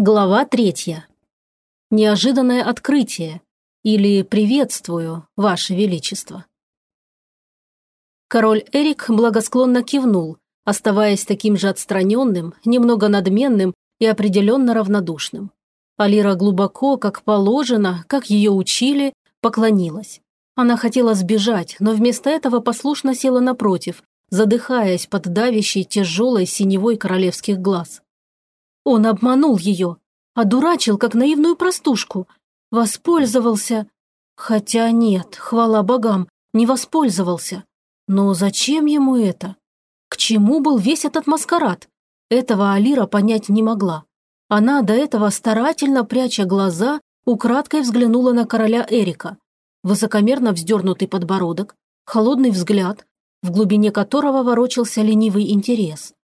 Глава третья. Неожиданное открытие. Или «Приветствую, Ваше Величество». Король Эрик благосклонно кивнул, оставаясь таким же отстраненным, немного надменным и определенно равнодушным. Алира глубоко, как положено, как ее учили, поклонилась. Она хотела сбежать, но вместо этого послушно села напротив, задыхаясь под давящей тяжелой синевой королевских глаз. Он обманул ее, одурачил, как наивную простушку, воспользовался. Хотя нет, хвала богам, не воспользовался. Но зачем ему это? К чему был весь этот маскарад? Этого Алира понять не могла. Она до этого старательно пряча глаза, украдкой взглянула на короля Эрика. Высокомерно вздернутый подбородок, холодный взгляд, в глубине которого ворочался ленивый интерес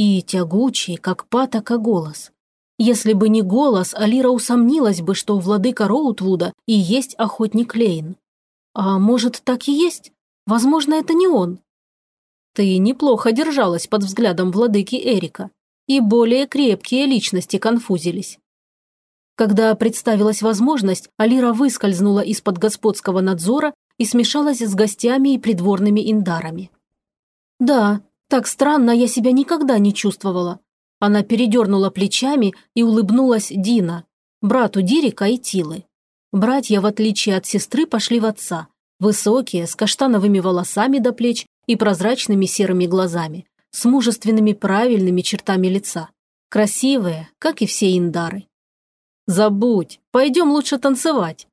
и тягучий, как патока, голос. Если бы не голос, Алира усомнилась бы, что владыка Роутвуда и есть охотник Лейн. А может, так и есть? Возможно, это не он. Ты неплохо держалась под взглядом владыки Эрика, и более крепкие личности конфузились. Когда представилась возможность, Алира выскользнула из-под господского надзора и смешалась с гостями и придворными индарами. Да, так странно я себя никогда не чувствовала. Она передернула плечами и улыбнулась Дина, брату Дирика и Тилы. Братья, в отличие от сестры, пошли в отца. Высокие, с каштановыми волосами до плеч и прозрачными серыми глазами, с мужественными правильными чертами лица. Красивые, как и все индары. «Забудь, пойдем лучше танцевать».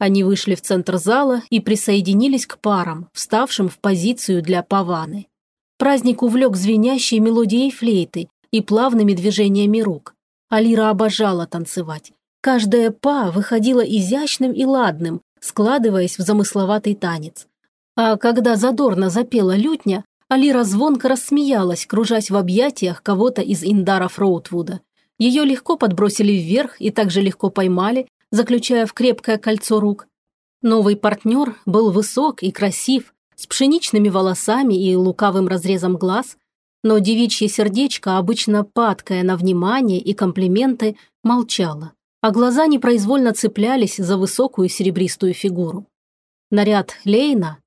Они вышли в центр зала и присоединились к парам, вставшим в позицию для паваны. Праздник увлек звенящей мелодией флейты и плавными движениями рук. Алира обожала танцевать. Каждая па выходила изящным и ладным, складываясь в замысловатый танец. А когда задорно запела лютня, Алира звонко рассмеялась, кружась в объятиях кого-то из индаров Роутвуда. Ее легко подбросили вверх и также легко поймали, заключая в крепкое кольцо рук. Новый партнер был высок и красив, с пшеничными волосами и лукавым разрезом глаз, но девичье сердечко, обычно падкое на внимание и комплименты, молчало, а глаза непроизвольно цеплялись за высокую серебристую фигуру. Наряд Лейна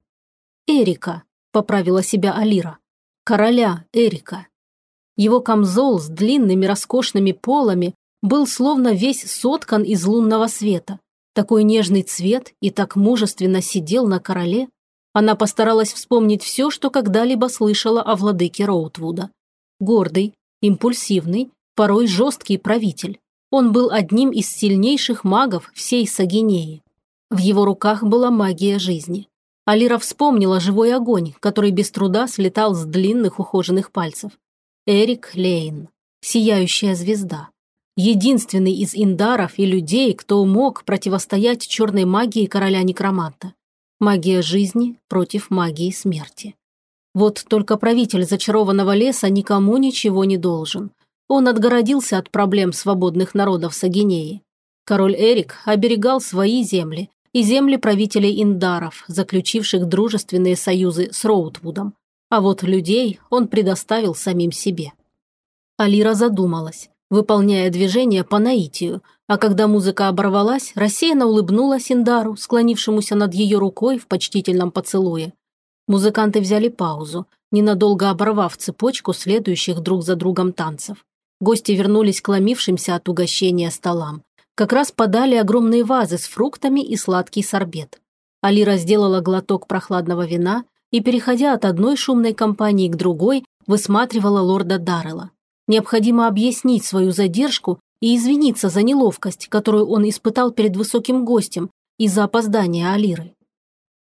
«Эрика», – поправила себя Алира. «Короля Эрика». Его камзол с длинными роскошными полами был словно весь соткан из лунного света. Такой нежный цвет и так мужественно сидел на короле. Она постаралась вспомнить все, что когда-либо слышала о владыке Роутвуда. Гордый, импульсивный, порой жесткий правитель. Он был одним из сильнейших магов всей Сагинеи. В его руках была магия жизни. Алира вспомнила живой огонь, который без труда слетал с длинных ухоженных пальцев. Эрик Лейн. Сияющая звезда. Единственный из индаров и людей, кто мог противостоять черной магии короля-некроманта. Магия жизни против магии смерти. Вот только правитель зачарованного леса никому ничего не должен. Он отгородился от проблем свободных народов Сагинеи. Король Эрик оберегал свои земли и земли правителей Индаров, заключивших дружественные союзы с Роутвудом. А вот людей он предоставил самим себе. Алира задумалась, выполняя движение по наитию, а когда музыка оборвалась, рассеянно улыбнулась Индару, склонившемуся над ее рукой в почтительном поцелуе. Музыканты взяли паузу, ненадолго оборвав цепочку следующих друг за другом танцев. Гости вернулись к ломившимся от угощения столам. Как раз подали огромные вазы с фруктами и сладкий сорбет. Алира сделала глоток прохладного вина и, переходя от одной шумной компании к другой, высматривала лорда Даррелла. Необходимо объяснить свою задержку и извиниться за неловкость, которую он испытал перед высоким гостем из-за опоздания Алиры.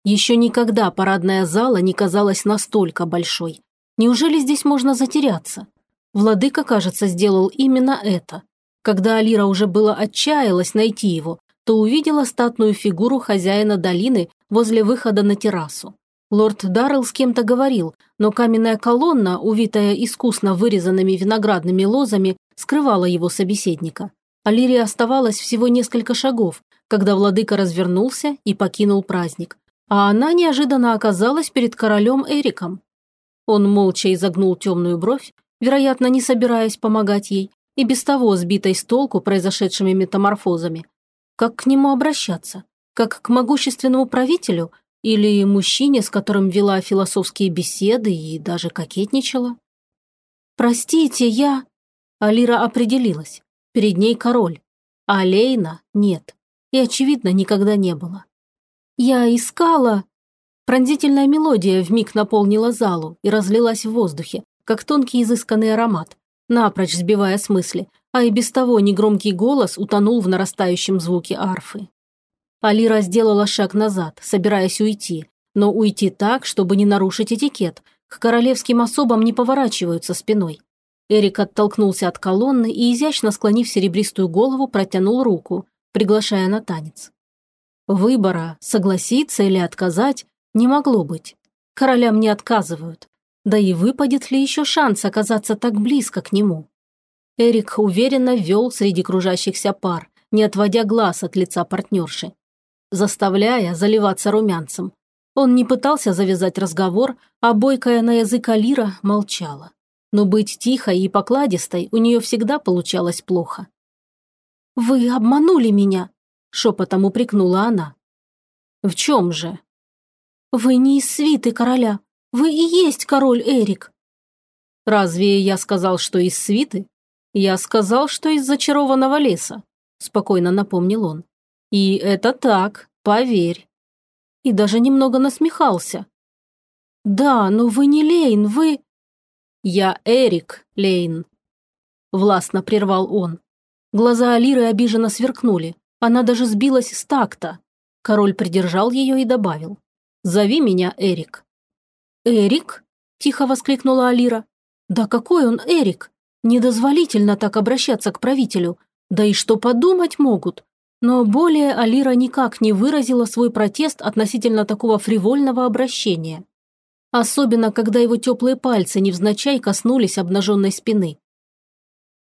Еще никогда парадная зала не казалась настолько большой. Неужели здесь можно затеряться? Владыка, кажется, сделал именно это. Когда Алира уже было отчаялась найти его, то увидела статную фигуру хозяина долины возле выхода на террасу. Лорд Даррелл с кем-то говорил, но каменная колонна, увитая искусно вырезанными виноградными лозами, скрывала его собеседника. Алире оставалось всего несколько шагов, когда владыка развернулся и покинул праздник, а она неожиданно оказалась перед королем Эриком. Он молча изогнул темную бровь, вероятно, не собираясь помогать ей, и без того сбитой с толку произошедшими метаморфозами. Как к нему обращаться? Как к могущественному правителю или мужчине, с которым вела философские беседы и даже кокетничала? «Простите, я...» Алира определилась. Перед ней король. А Лейна нет. И, очевидно, никогда не было. «Я искала...» Пронзительная мелодия вмиг наполнила залу и разлилась в воздухе, как тонкий изысканный аромат, напрочь сбивая с мысли, а и без того негромкий голос утонул в нарастающем звуке арфы. Алира сделала шаг назад, собираясь уйти, но уйти так, чтобы не нарушить этикет. К королевским особам не поворачиваются спиной. Эрик оттолкнулся от колонны и, изящно склонив серебристую голову, протянул руку, приглашая на танец. Выбора, согласиться или отказать, не могло быть. Королям не отказывают. Да и выпадет ли еще шанс оказаться так близко к нему? Эрик уверенно вел среди кружащихся пар, не отводя глаз от лица партнерши заставляя заливаться румянцем. Он не пытался завязать разговор, а бойкая на язык Алира молчала. Но быть тихой и покладистой у нее всегда получалось плохо. «Вы обманули меня», – шепотом упрекнула она. «В чем же?» «Вы не из свиты короля. Вы и есть король Эрик». «Разве я сказал, что из свиты? Я сказал, что из зачарованного леса», – спокойно напомнил он. И это так, поверь. И даже немного насмехался. Да, но вы не Лейн, вы... Я Эрик Лейн. Властно прервал он. Глаза Алиры обиженно сверкнули. Она даже сбилась с такта. Король придержал ее и добавил. «Зови меня Эрик». «Эрик?» – тихо воскликнула Алира. «Да какой он Эрик? Недозволительно так обращаться к правителю. Да и что подумать могут? Но более Алира никак не выразила свой протест относительно такого фривольного обращения. Особенно, когда его теплые пальцы невзначай коснулись обнаженной спины.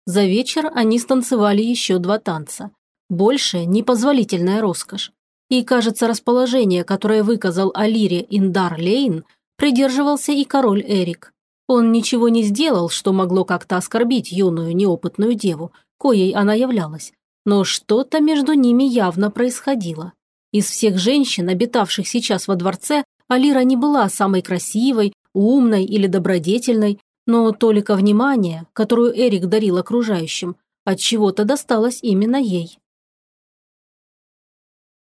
За вечер они станцевали еще два танца. Больше – непозволительная роскошь. И, кажется, расположение, которое выказал Алире Индар Лейн, придерживался и король Эрик. Он ничего не сделал, что могло как-то оскорбить юную неопытную деву, коей она являлась, но что-то между ними явно происходило. Из всех женщин, обитавших сейчас во дворце, Алира не была самой красивой, умной или добродетельной, но только внимание, которую Эрик дарил окружающим, от чего-то досталось именно ей.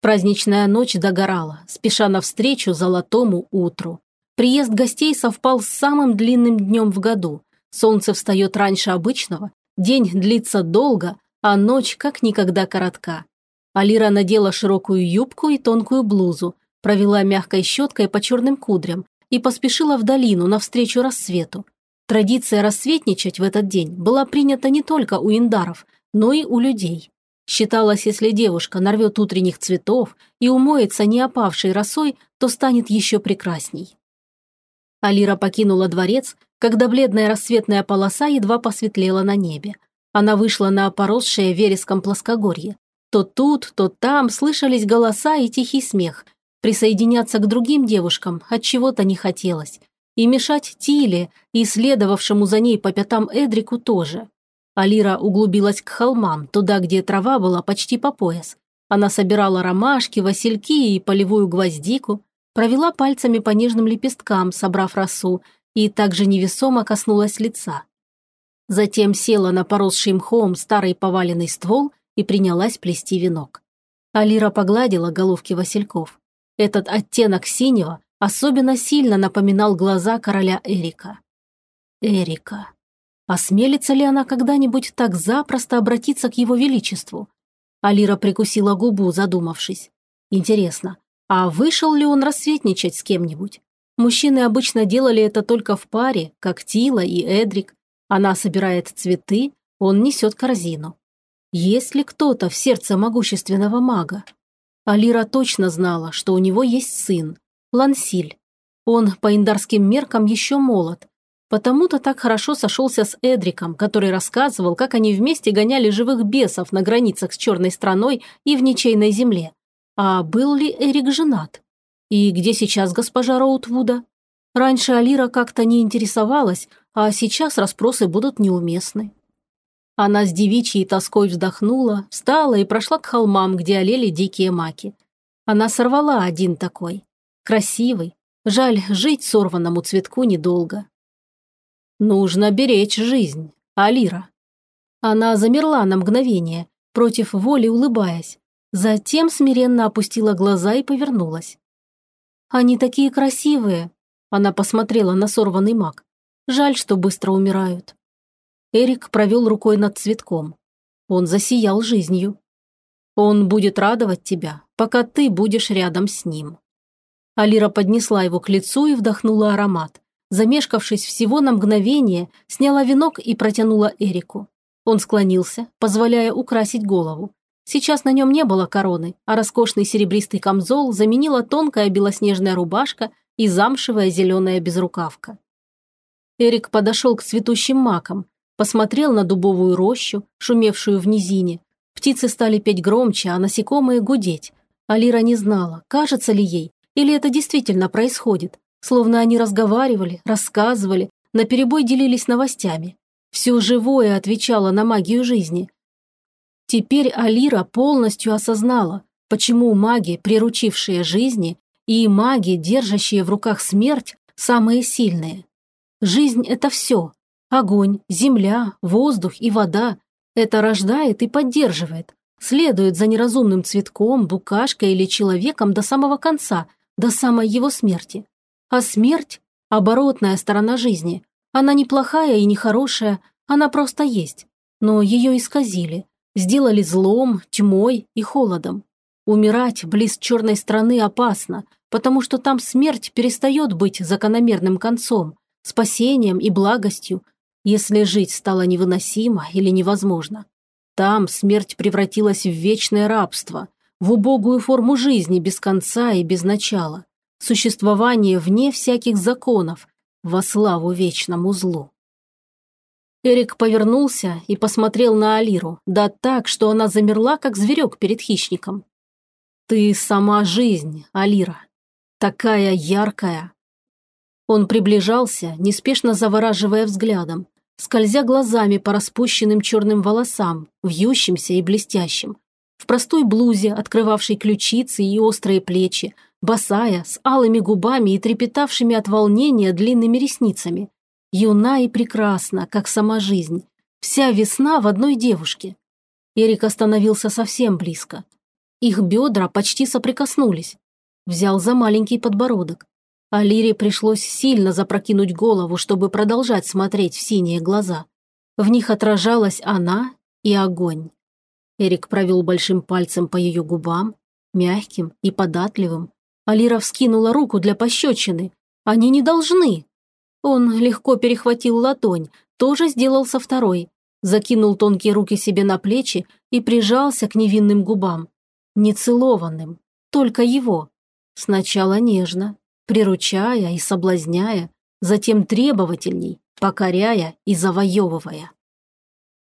Праздничная ночь догорала, спеша навстречу золотому утру. Приезд гостей совпал с самым длинным днем в году. Солнце встает раньше обычного, день длится долго, а ночь как никогда коротка. Алира надела широкую юбку и тонкую блузу, провела мягкой щеткой по черным кудрям и поспешила в долину навстречу рассвету. Традиция рассветничать в этот день была принята не только у индаров, но и у людей. Считалось, если девушка нарвет утренних цветов и умоется не опавшей росой, то станет еще прекрасней. Алира покинула дворец, когда бледная рассветная полоса едва посветлела на небе. Она вышла на поросшее вереском плоскогорье. То тут, то там слышались голоса и тихий смех. Присоединяться к другим девушкам от чего-то не хотелось. И мешать Тиле и следовавшему за ней по пятам Эдрику тоже. Алира углубилась к холмам, туда, где трава была почти по пояс. Она собирала ромашки, васильки и полевую гвоздику, провела пальцами по нежным лепесткам, собрав росу, и также невесомо коснулась лица. Затем села на поросший мхом старый поваленный ствол и принялась плести венок. Алира погладила головки васильков. Этот оттенок синего особенно сильно напоминал глаза короля Эрика. Эрика. Осмелится ли она когда-нибудь так запросто обратиться к его величеству? Алира прикусила губу, задумавшись. Интересно, а вышел ли он рассветничать с кем-нибудь? Мужчины обычно делали это только в паре, как Тила и Эдрик, она собирает цветы, он несет корзину. Есть ли кто-то в сердце могущественного мага? Алира точно знала, что у него есть сын, Лансиль. Он по индарским меркам еще молод. Потому-то так хорошо сошелся с Эдриком, который рассказывал, как они вместе гоняли живых бесов на границах с черной страной и в ничейной земле. А был ли Эрик женат? И где сейчас госпожа Роутвуда? Раньше Алира как-то не интересовалась, а сейчас расспросы будут неуместны. Она с девичьей тоской вздохнула, встала и прошла к холмам, где олели дикие маки. Она сорвала один такой. Красивый. Жаль, жить сорванному цветку недолго. Нужно беречь жизнь, Алира. Она замерла на мгновение, против воли улыбаясь. Затем смиренно опустила глаза и повернулась. «Они такие красивые!» Она посмотрела на сорванный мак. «Жаль, что быстро умирают». Эрик провел рукой над цветком. Он засиял жизнью. Он будет радовать тебя, пока ты будешь рядом с ним. Алира поднесла его к лицу и вдохнула аромат. Замешкавшись всего на мгновение, сняла венок и протянула Эрику. Он склонился, позволяя украсить голову. Сейчас на нем не было короны, а роскошный серебристый камзол заменила тонкая белоснежная рубашка и замшевая зеленая безрукавка. Эрик подошел к цветущим макам, посмотрел на дубовую рощу, шумевшую в низине. Птицы стали петь громче, а насекомые гудеть. Алира не знала, кажется ли ей, или это действительно происходит, словно они разговаривали, рассказывали, наперебой делились новостями. Все живое отвечало на магию жизни. Теперь Алира полностью осознала, почему маги, приручившие жизни, и маги, держащие в руках смерть, самые сильные. Жизнь – это все, Огонь, земля, воздух и вода – это рождает и поддерживает, следует за неразумным цветком, букашкой или человеком до самого конца, до самой его смерти. А смерть – оборотная сторона жизни. Она не плохая и не хорошая, она просто есть. Но ее исказили, сделали злом, тьмой и холодом. Умирать близ черной страны опасно, потому что там смерть перестает быть закономерным концом, спасением и благостью, если жить стало невыносимо или невозможно. Там смерть превратилась в вечное рабство, в убогую форму жизни без конца и без начала, существование вне всяких законов, во славу вечному злу. Эрик повернулся и посмотрел на Алиру, да так, что она замерла, как зверек перед хищником. «Ты сама жизнь, Алира. Такая яркая». Он приближался, неспешно завораживая взглядом, скользя глазами по распущенным черным волосам, вьющимся и блестящим. В простой блузе, открывавшей ключицы и острые плечи, босая, с алыми губами и трепетавшими от волнения длинными ресницами. Юна и прекрасна, как сама жизнь. Вся весна в одной девушке. Эрик остановился совсем близко. Их бедра почти соприкоснулись. Взял за маленький подбородок. А Лире пришлось сильно запрокинуть голову, чтобы продолжать смотреть в синие глаза. В них отражалась она и огонь. Эрик провел большим пальцем по ее губам, мягким и податливым. Алира вскинула руку для пощечины. Они не должны. Он легко перехватил ладонь, тоже сделал со второй, закинул тонкие руки себе на плечи и прижался к невинным губам. Нецелованным, только его. Сначала нежно, приручая и соблазняя, затем требовательней, покоряя и завоевывая.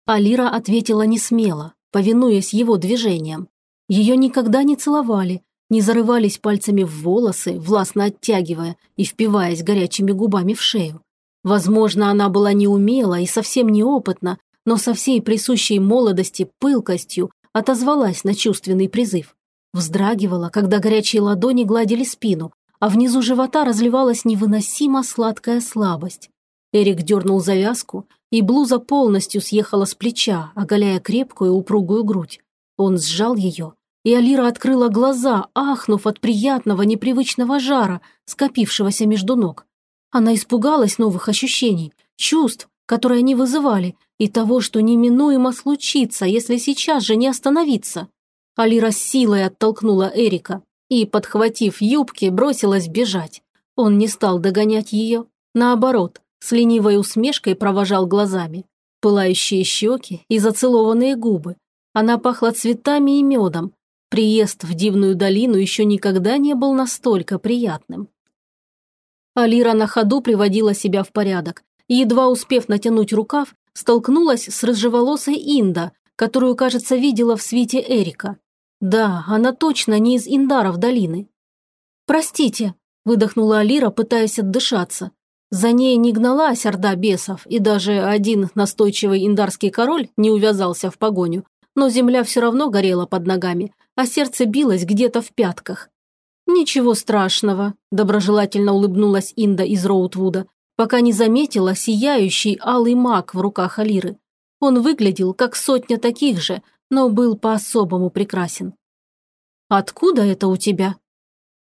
Алира ответила не смело, повинуясь его движениям. Ее никогда не целовали, не зарывались пальцами в волосы, властно оттягивая и впиваясь горячими губами в шею. Возможно, она была неумела и совсем неопытна, но со всей присущей молодости пылкостью отозвалась на чувственный призыв. Вздрагивала, когда горячие ладони гладили спину, а внизу живота разливалась невыносимо сладкая слабость. Эрик дернул завязку, и блуза полностью съехала с плеча, оголяя крепкую упругую грудь. Он сжал ее, и Алира открыла глаза, ахнув от приятного непривычного жара, скопившегося между ног. Она испугалась новых ощущений, чувств, которые они вызывали, и того, что неминуемо случится, если сейчас же не остановиться. Алира силой оттолкнула Эрика и, подхватив юбки, бросилась бежать. Он не стал догонять ее. Наоборот, с ленивой усмешкой провожал глазами. Пылающие щеки и зацелованные губы. Она пахла цветами и медом. Приезд в дивную долину еще никогда не был настолько приятным. Алира на ходу приводила себя в порядок едва успев натянуть рукав, столкнулась с рыжеволосой Инда, которую, кажется, видела в свите Эрика. Да, она точно не из Индаров долины. «Простите», – выдохнула Алира, пытаясь отдышаться. За ней не гналась орда бесов, и даже один настойчивый индарский король не увязался в погоню, но земля все равно горела под ногами, а сердце билось где-то в пятках. «Ничего страшного», – доброжелательно улыбнулась Инда из Роутвуда, пока не заметила сияющий алый маг в руках Алиры. Он выглядел как сотня таких же, но был по-особому прекрасен. «Откуда это у тебя?»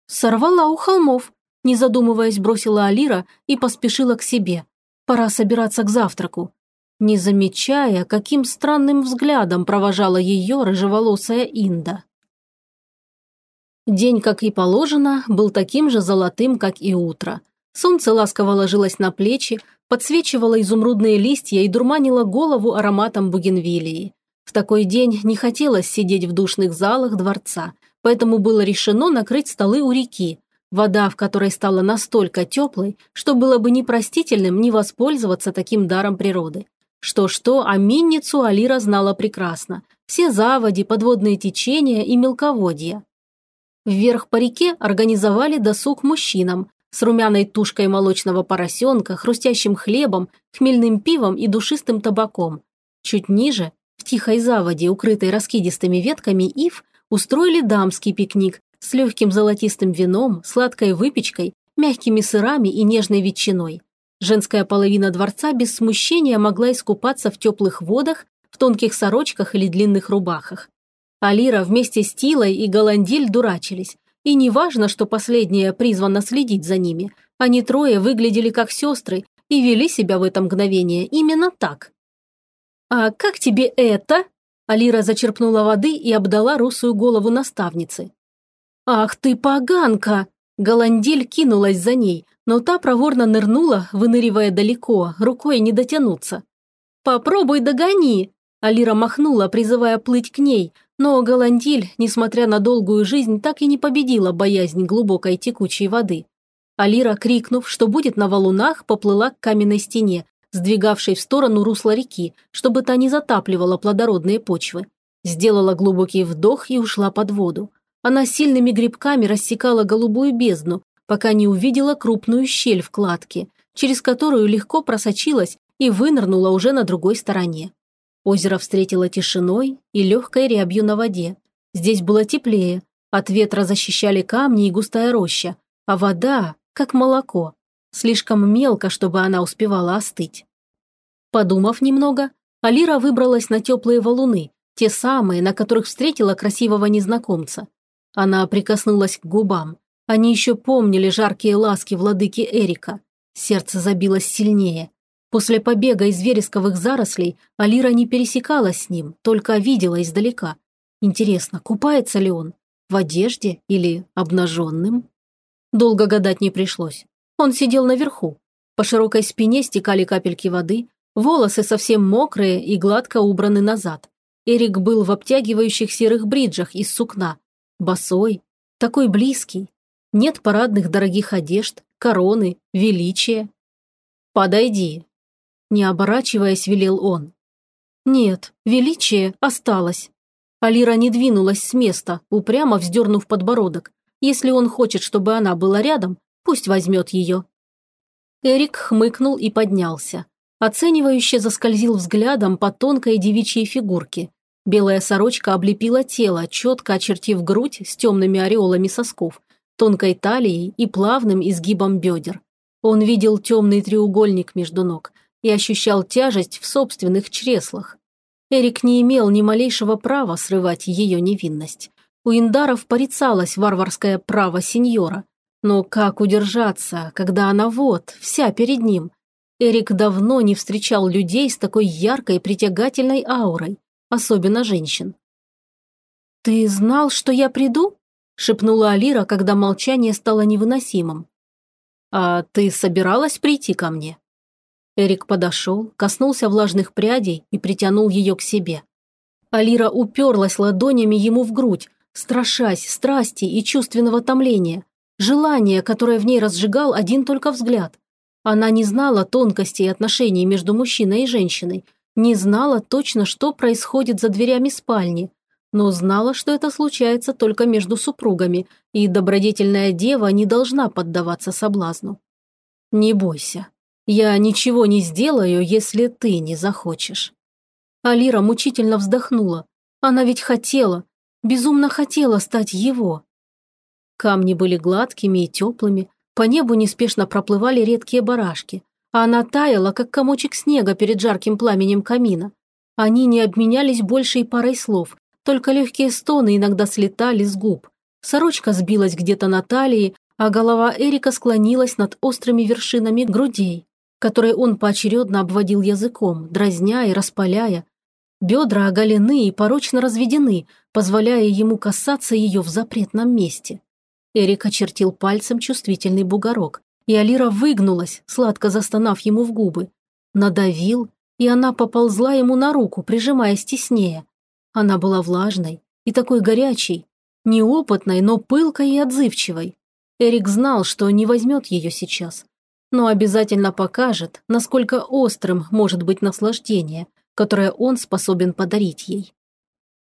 «Сорвала у холмов», – не задумываясь, бросила Алира и поспешила к себе. «Пора собираться к завтраку». Не замечая, каким странным взглядом провожала ее рыжеволосая Инда. День, как и положено, был таким же золотым, как и утро. Солнце ласково ложилось на плечи, подсвечивало изумрудные листья и дурманило голову ароматом бугенвилии. В такой день не хотелось сидеть в душных залах дворца, поэтому было решено накрыть столы у реки, вода в которой стала настолько теплой, что было бы непростительным не воспользоваться таким даром природы. Что-что, а Минницу Алира знала прекрасно. Все заводи, подводные течения и мелководья. Вверх по реке организовали досуг мужчинам с румяной тушкой молочного поросенка, хрустящим хлебом, хмельным пивом и душистым табаком. Чуть ниже, в тихой заводе, укрытой раскидистыми ветками ив, устроили дамский пикник с легким золотистым вином, сладкой выпечкой, мягкими сырами и нежной ветчиной. Женская половина дворца без смущения могла искупаться в теплых водах, в тонких сорочках или длинных рубахах. Алира вместе с Тилой и Голандиль дурачились. И не важно, что последняя призвана следить за ними. Они трое выглядели как сестры и вели себя в это мгновение именно так. «А как тебе это?» Алира зачерпнула воды и обдала русую голову наставницы. «Ах ты поганка!» Голандиль кинулась за ней, но та проворно нырнула, выныривая далеко, рукой не дотянуться. «Попробуй догони!» Алира махнула, призывая плыть к ней, но Голандиль, несмотря на долгую жизнь, так и не победила боязнь глубокой текучей воды. Алира, крикнув, что будет на валунах, поплыла к каменной стене, сдвигавшей в сторону русла реки, чтобы та не затапливала плодородные почвы. Сделала глубокий вдох и ушла под воду. Она сильными грибками рассекала голубую бездну, пока не увидела крупную щель в кладке, через которую легко просочилась и вынырнула уже на другой стороне. Озеро встретило тишиной и легкой рябью на воде. Здесь было теплее, от ветра защищали камни и густая роща, а вода, как молоко, слишком мелко, чтобы она успевала остыть. Подумав немного, Алира выбралась на теплые валуны, те самые, на которых встретила красивого незнакомца. Она прикоснулась к губам. Они еще помнили жаркие ласки владыки Эрика. Сердце забилось сильнее. После побега из вересковых зарослей Алира не пересекалась с ним, только видела издалека. Интересно, купается ли он? В одежде или обнаженным? Долго гадать не пришлось. Он сидел наверху. По широкой спине стекали капельки воды, волосы совсем мокрые и гладко убраны назад. Эрик был в обтягивающих серых бриджах из сукна. Босой, такой близкий. Нет парадных дорогих одежд, короны, величия. «Подойди», не оборачиваясь, велел он. Нет, величие осталось. Алира не двинулась с места, упрямо вздернув подбородок. Если он хочет, чтобы она была рядом, пусть возьмет ее. Эрик хмыкнул и поднялся. Оценивающе заскользил взглядом по тонкой девичьей фигурке. Белая сорочка облепила тело, четко очертив грудь с темными ореолами сосков, тонкой талией и плавным изгибом бедер. Он видел темный треугольник между ног – и ощущал тяжесть в собственных чреслах. Эрик не имел ни малейшего права срывать ее невинность. У индаров порицалось варварское право сеньора. Но как удержаться, когда она вот, вся перед ним? Эрик давно не встречал людей с такой яркой притягательной аурой, особенно женщин. «Ты знал, что я приду?» – шепнула Алира, когда молчание стало невыносимым. «А ты собиралась прийти ко мне?» Эрик подошел, коснулся влажных прядей и притянул ее к себе. Алира уперлась ладонями ему в грудь, страшась страсти и чувственного томления, желания, которое в ней разжигал один только взгляд. Она не знала тонкостей отношений между мужчиной и женщиной, не знала точно, что происходит за дверями спальни, но знала, что это случается только между супругами, и добродетельная дева не должна поддаваться соблазну. Не бойся. Я ничего не сделаю, если ты не захочешь. Алира мучительно вздохнула. Она ведь хотела, безумно хотела стать его. Камни были гладкими и теплыми, по небу неспешно проплывали редкие барашки, а она таяла, как комочек снега перед жарким пламенем камина. Они не обменялись большей парой слов, только легкие стоны иногда слетали с губ. Сорочка сбилась где-то на талии, а голова Эрика склонилась над острыми вершинами грудей, которые он поочередно обводил языком, дразня и распаляя, Бедра оголены и порочно разведены, позволяя ему касаться ее в запретном месте. Эрик очертил пальцем чувствительный бугорок, и Алира выгнулась, сладко застонав ему в губы. Надавил, и она поползла ему на руку, прижимаясь теснее. Она была влажной и такой горячей, неопытной, но пылкой и отзывчивой. Эрик знал, что не возьмет ее сейчас, но обязательно покажет, насколько острым может быть наслаждение, которое он способен подарить ей.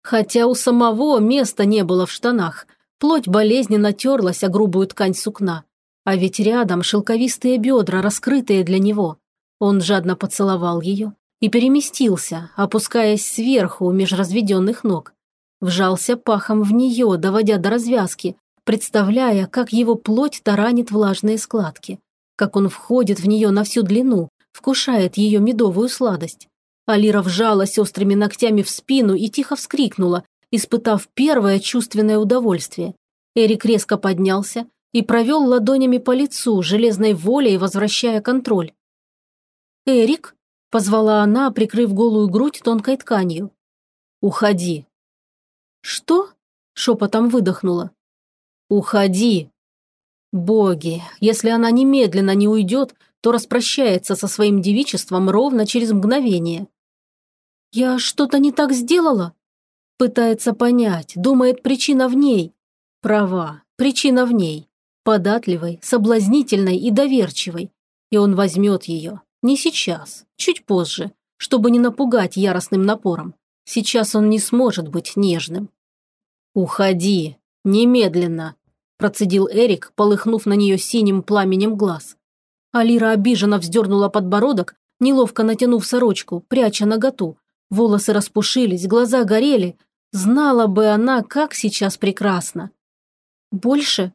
Хотя у самого места не было в штанах, плоть болезненно терлась о грубую ткань сукна, а ведь рядом шелковистые бедра, раскрытые для него. Он жадно поцеловал ее и переместился, опускаясь сверху меж разведенных ног. Вжался пахом в нее, доводя до развязки, представляя, как его плоть таранит влажные складки, как он входит в нее на всю длину, вкушает ее медовую сладость. Алира вжалась острыми ногтями в спину и тихо вскрикнула, испытав первое чувственное удовольствие. Эрик резко поднялся и провел ладонями по лицу, железной волей возвращая контроль. «Эрик?» – позвала она, прикрыв голую грудь тонкой тканью. «Уходи». «Что?» – шепотом выдохнула. «Уходи!» Боги, если она немедленно не уйдет, то распрощается со своим девичеством ровно через мгновение. «Я что-то не так сделала?» Пытается понять, думает, причина в ней. Права, причина в ней. Податливой, соблазнительной и доверчивой. И он возьмет ее. Не сейчас, чуть позже, чтобы не напугать яростным напором. Сейчас он не сможет быть нежным. «Уходи! Немедленно!» Процедил Эрик, полыхнув на нее синим пламенем глаз. Алира обиженно вздернула подбородок, неловко натянув сорочку, пряча наготу, Волосы распушились, глаза горели. Знала бы она, как сейчас прекрасно. «Больше?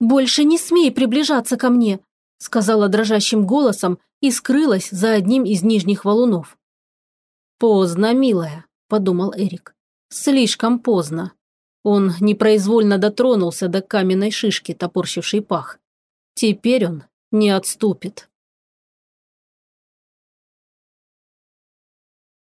Больше не смей приближаться ко мне!» сказала дрожащим голосом и скрылась за одним из нижних валунов. «Поздно, милая», – подумал Эрик. «Слишком поздно». Он непроизвольно дотронулся до каменной шишки, топорщившей пах. Теперь он не отступит.